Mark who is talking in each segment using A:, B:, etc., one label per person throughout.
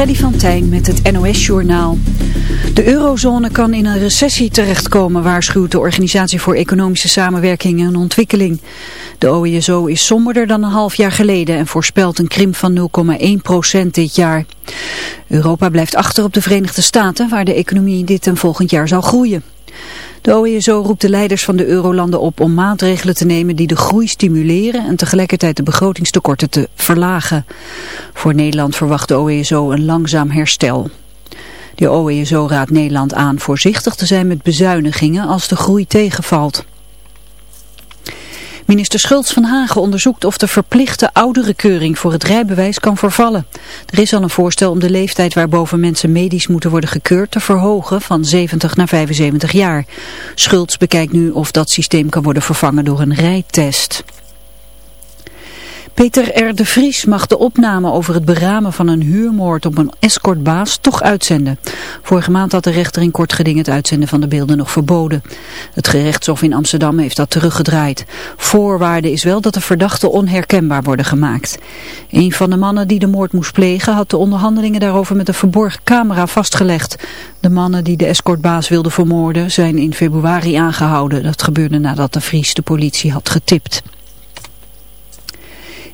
A: Freddy van Tijn met het NOS-journaal. De eurozone kan in een recessie terechtkomen, waarschuwt de Organisatie voor Economische Samenwerking en Ontwikkeling. De OESO is somberder dan een half jaar geleden en voorspelt een krimp van 0,1% dit jaar. Europa blijft achter op de Verenigde Staten, waar de economie dit en volgend jaar zal groeien. De OESO roept de leiders van de eurolanden op om maatregelen te nemen die de groei stimuleren en tegelijkertijd de begrotingstekorten te verlagen. Voor Nederland verwacht de OESO een langzaam herstel. De OESO raadt Nederland aan voorzichtig te zijn met bezuinigingen als de groei tegenvalt. Minister Schultz van Hagen onderzoekt of de verplichte ouderenkeuring voor het rijbewijs kan vervallen. Er is al een voorstel om de leeftijd waarboven mensen medisch moeten worden gekeurd te verhogen van 70 naar 75 jaar. Schultz bekijkt nu of dat systeem kan worden vervangen door een rijtest. Peter R. de Vries mag de opname over het beramen van een huurmoord op een escortbaas toch uitzenden. Vorige maand had de rechter in kort geding het uitzenden van de beelden nog verboden. Het gerechtshof in Amsterdam heeft dat teruggedraaid. Voorwaarde is wel dat de verdachten onherkenbaar worden gemaakt. Een van de mannen die de moord moest plegen had de onderhandelingen daarover met een verborgen camera vastgelegd. De mannen die de escortbaas wilden vermoorden zijn in februari aangehouden. Dat gebeurde nadat de Vries de politie had getipt.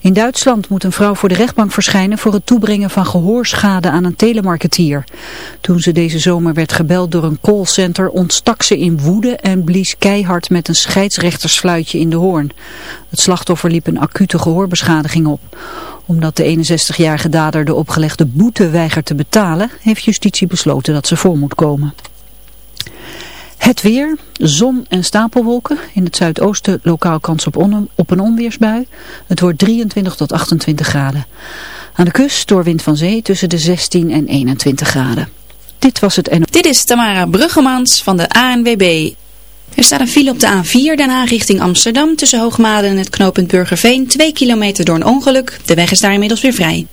A: In Duitsland moet een vrouw voor de rechtbank verschijnen voor het toebrengen van gehoorschade aan een telemarketeer. Toen ze deze zomer werd gebeld door een callcenter ontstak ze in woede en blies keihard met een scheidsrechtersfluitje in de hoorn. Het slachtoffer liep een acute gehoorbeschadiging op. Omdat de 61-jarige dader de opgelegde boete weigert te betalen, heeft justitie besloten dat ze voor moet komen. Het weer, zon en stapelwolken. In het zuidoosten lokaal kans op, op een onweersbui. Het wordt 23 tot 28 graden. Aan de kust door wind van zee tussen de 16 en 21 graden. Dit was het en.
B: Dit is Tamara Bruggemans van de ANWB. Er staat een file op de A4 Den Haag richting Amsterdam tussen Hoogmade en het knooppunt Burgerveen. 2 kilometer door een ongeluk. De weg is daar inmiddels weer vrij.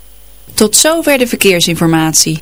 B: Tot zover de verkeersinformatie.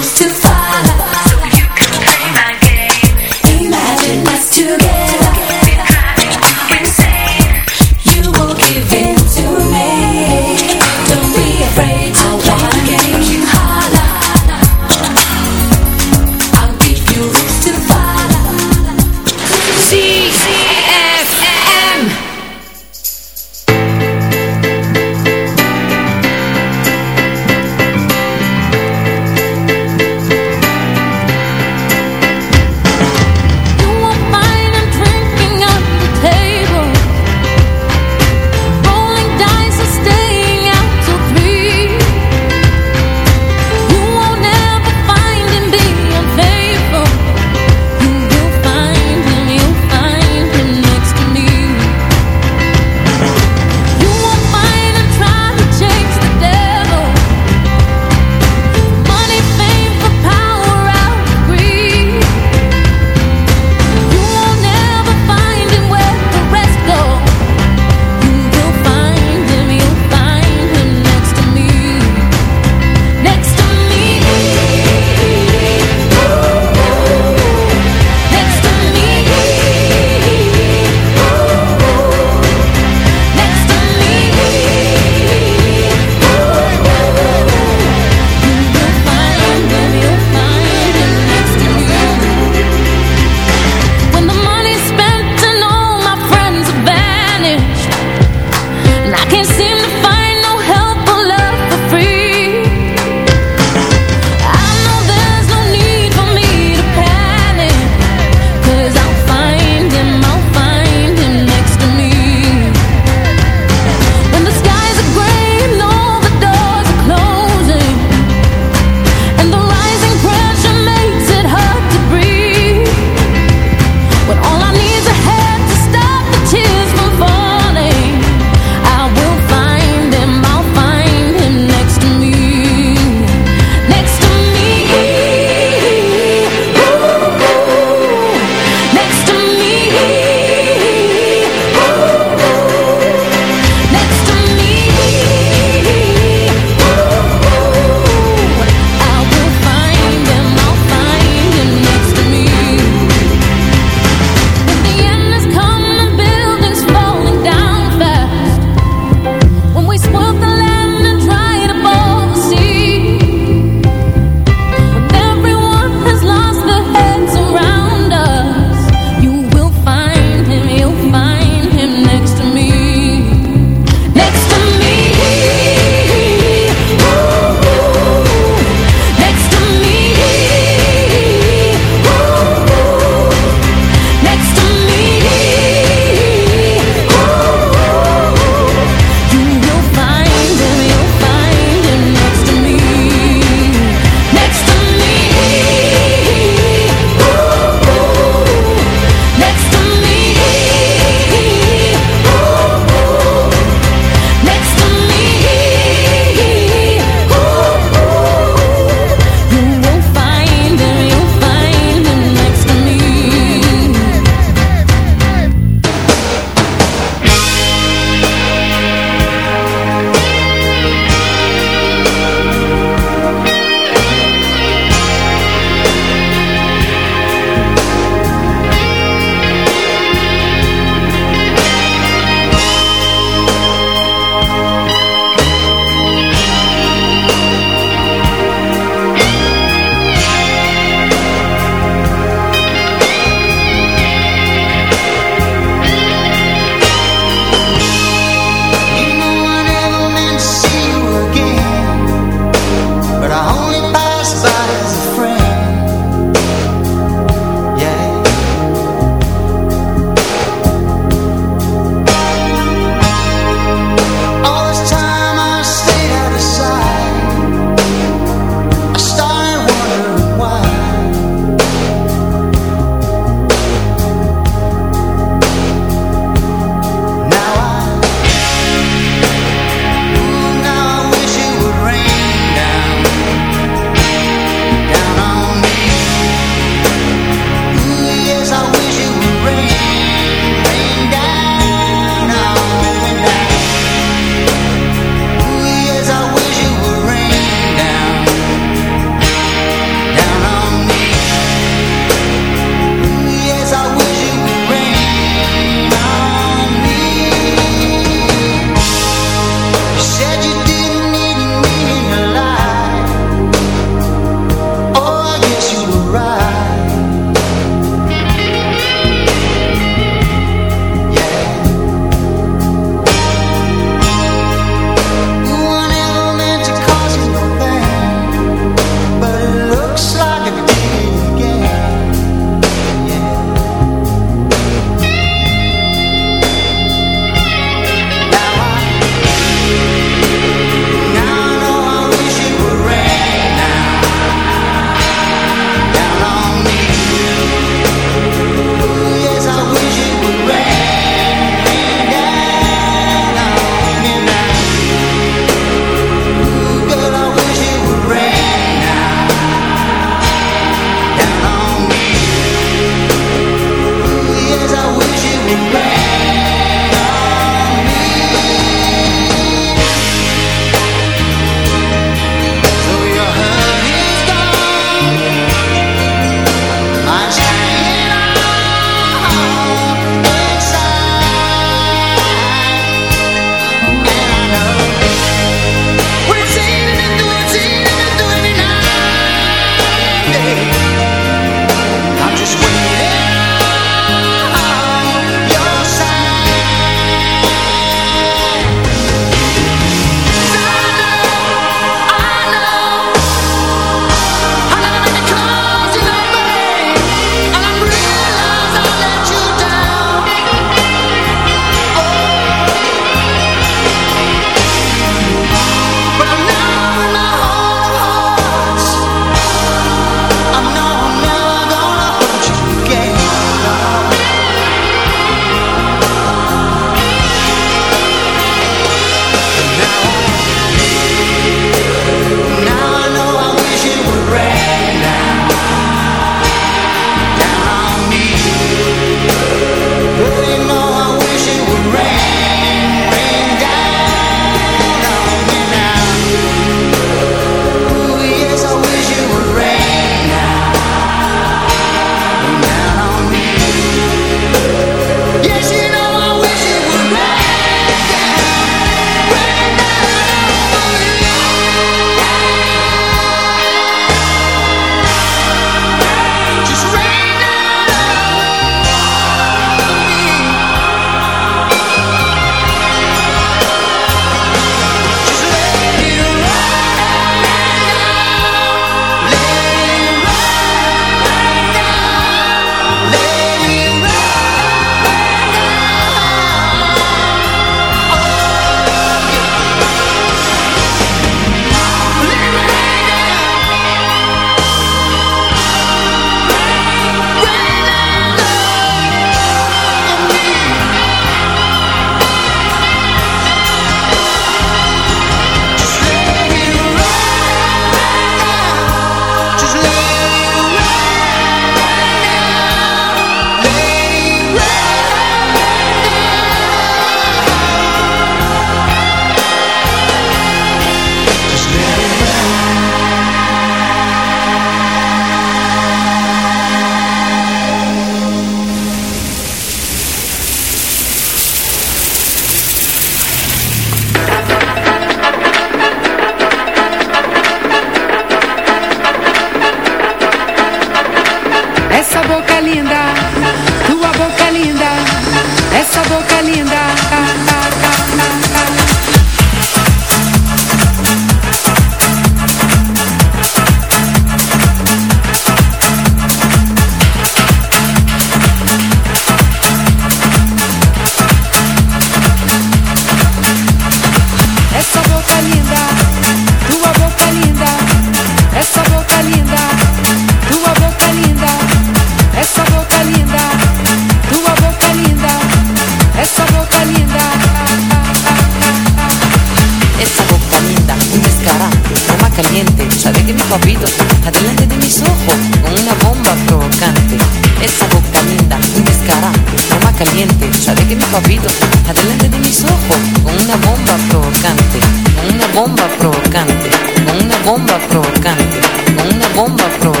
C: caliente, sabe que mi papito, adelante de mis ojos, con una bomba provocante. Esa boca linda, un descarante, toma caliente, sabe que mi papito, adelante de mis ojos, con una bomba provocante, con una bomba provocante, con una bomba provocante, con una bomba provocante,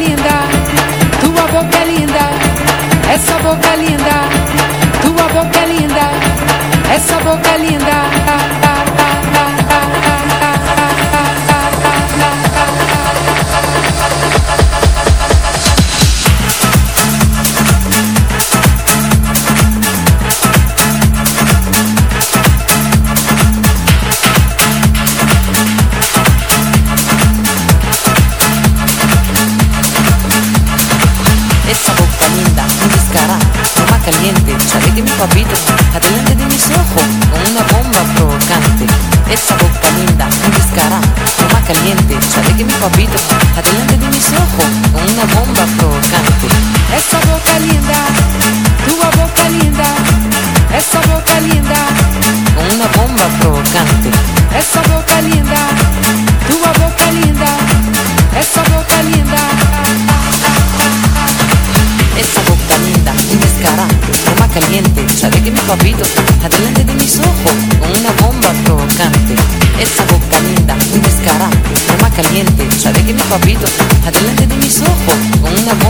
D: linda, tua boca linda, essa boca linda, tua boca linda, essa boca linda.
C: papito, adelante de mis ojos, con una bomba provocante. Esa boca linda, tu boca linda, esa boca linda, con una bomba provocante.
D: Esa boca linda, tu boca linda,
C: esa boca linda. Esa boca linda, un descarante, toma caliente, sabe que mi papito papito. Delante de mis ojos con una bomba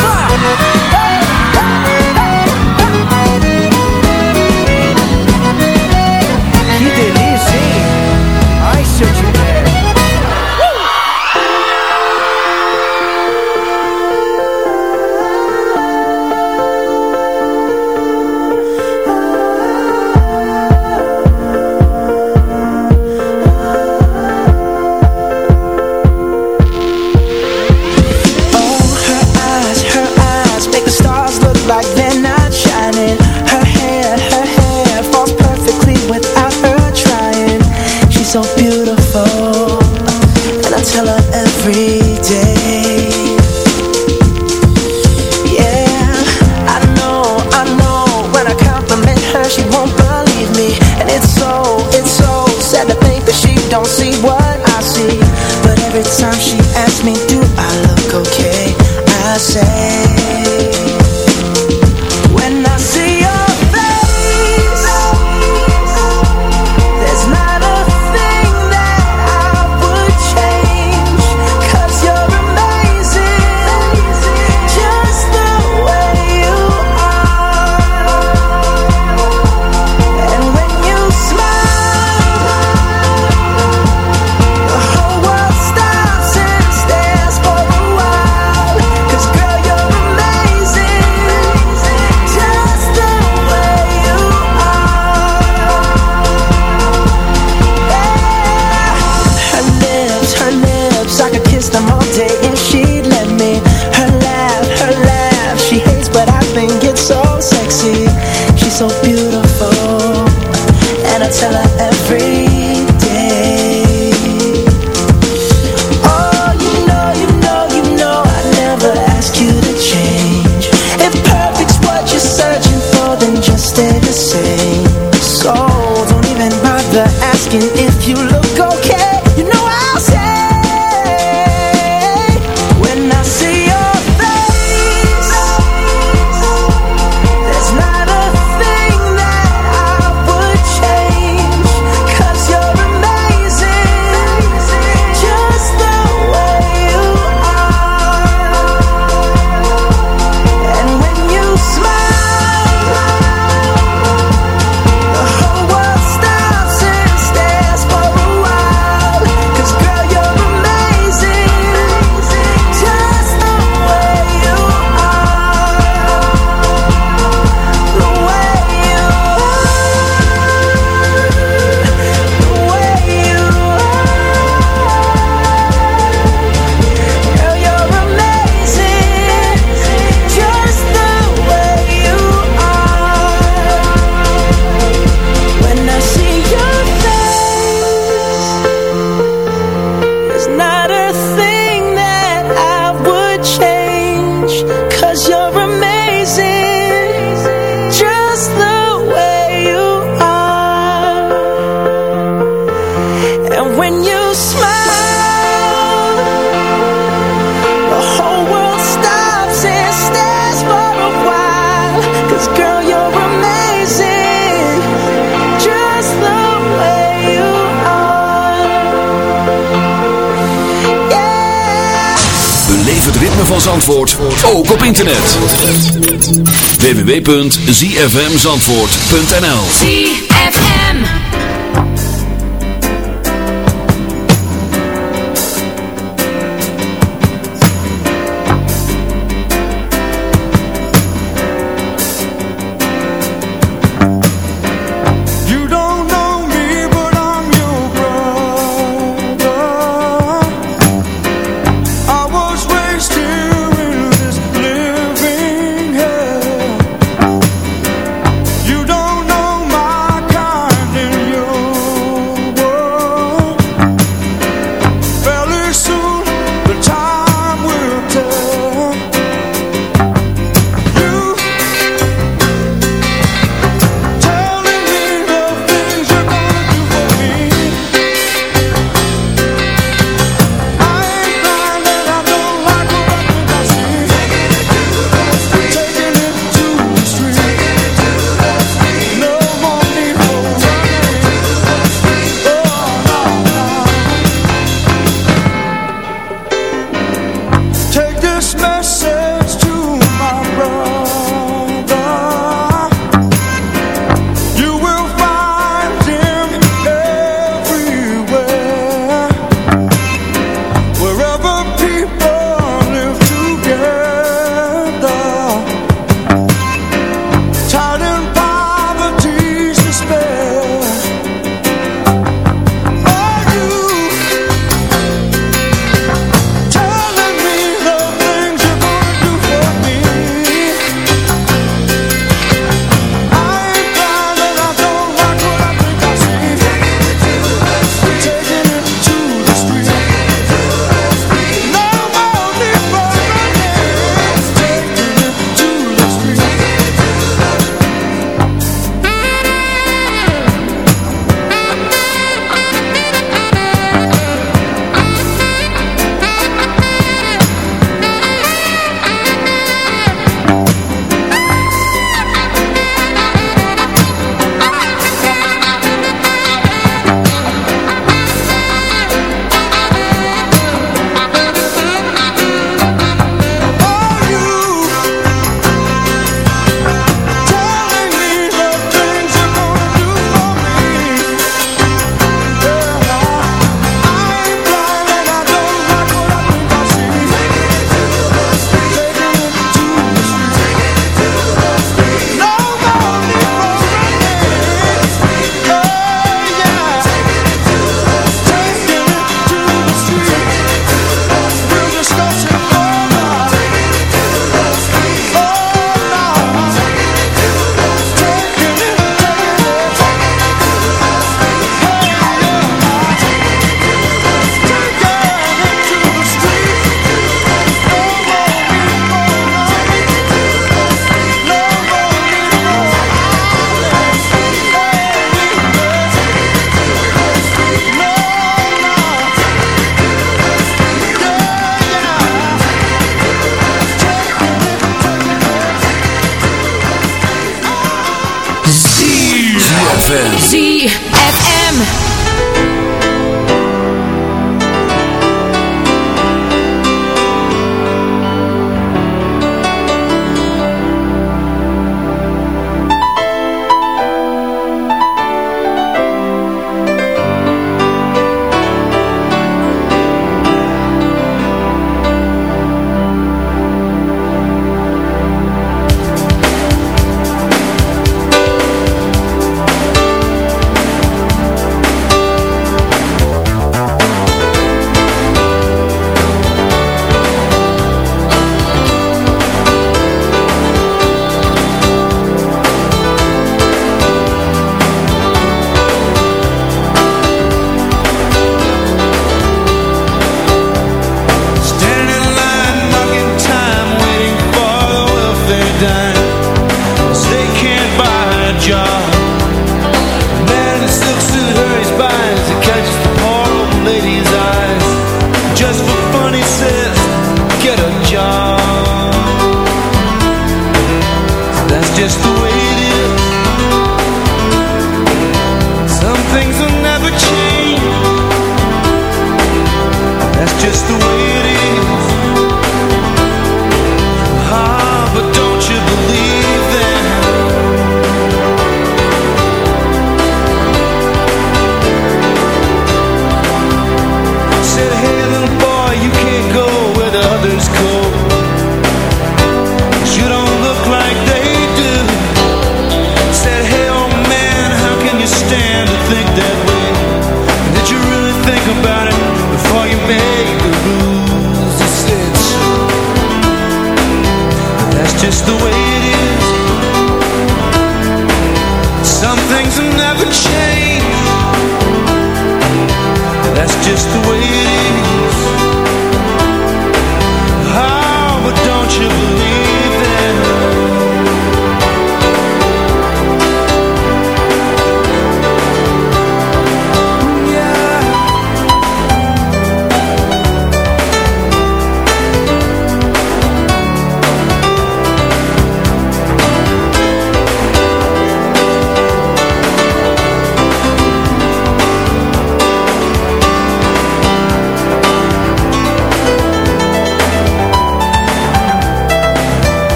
E: www.zfmzandvoort.nl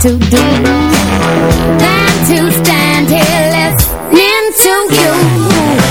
F: to
G: do than to stand here listening to you.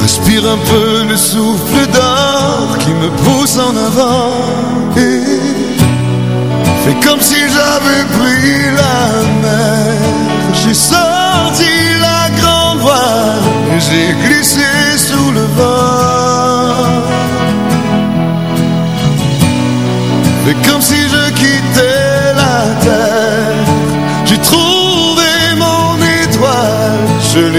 H: Respire un peu le souffle d'art qui me pousse en avant. Et fais comme si j'avais pris la mer. J'ai sorti la grande voile et j'ai glissé sous le vent. Fais comme si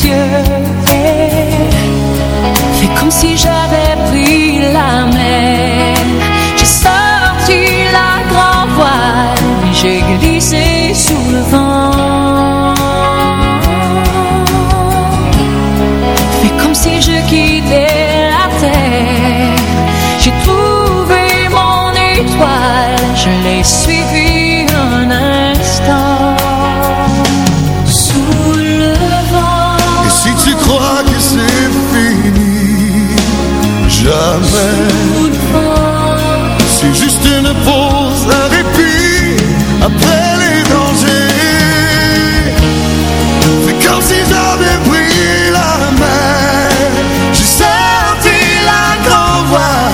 I: Dieu. Et fais comme si j'avais.
H: C'est juste une pause, un répit après les dangers. C'est comme si j'avais pris la mer. J'ai senti la grande
I: voix.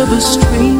I: of a
E: stream